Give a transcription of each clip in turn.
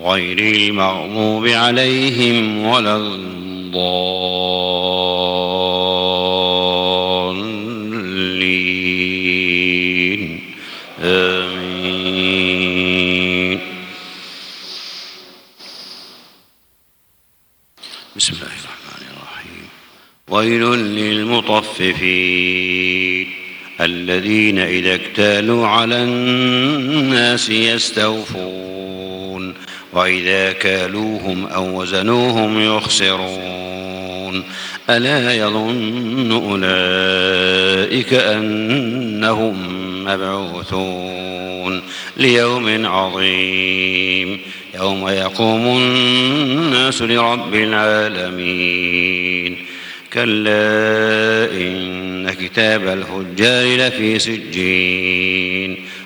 غير المغضوب عليهم ولا الضالين. آمين. بسم الله الرحمن الرحيم. ويل للمطففين الذين إذا اكتالوا على الناس يستوفون. وإذا كالوهم أو وزنوهم يخسرون. ألا يظن أولئك أنهم مبعوثون ليوم عظيم. يوم يقوم الناس لرب العالمين. كلا إن كتاب الفجار لفي سجين.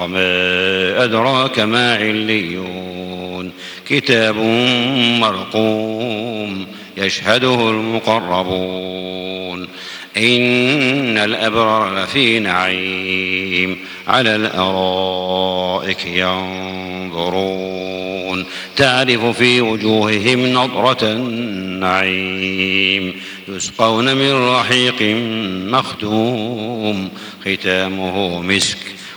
وما أدراك ما عليون كتاب مرقوم يشهده المقربون إن الأبرار لفي نعيم على الأرائك ينظرون تعرف في وجوههم نضرة النعيم يسقون من رحيق مختوم ختامه مسك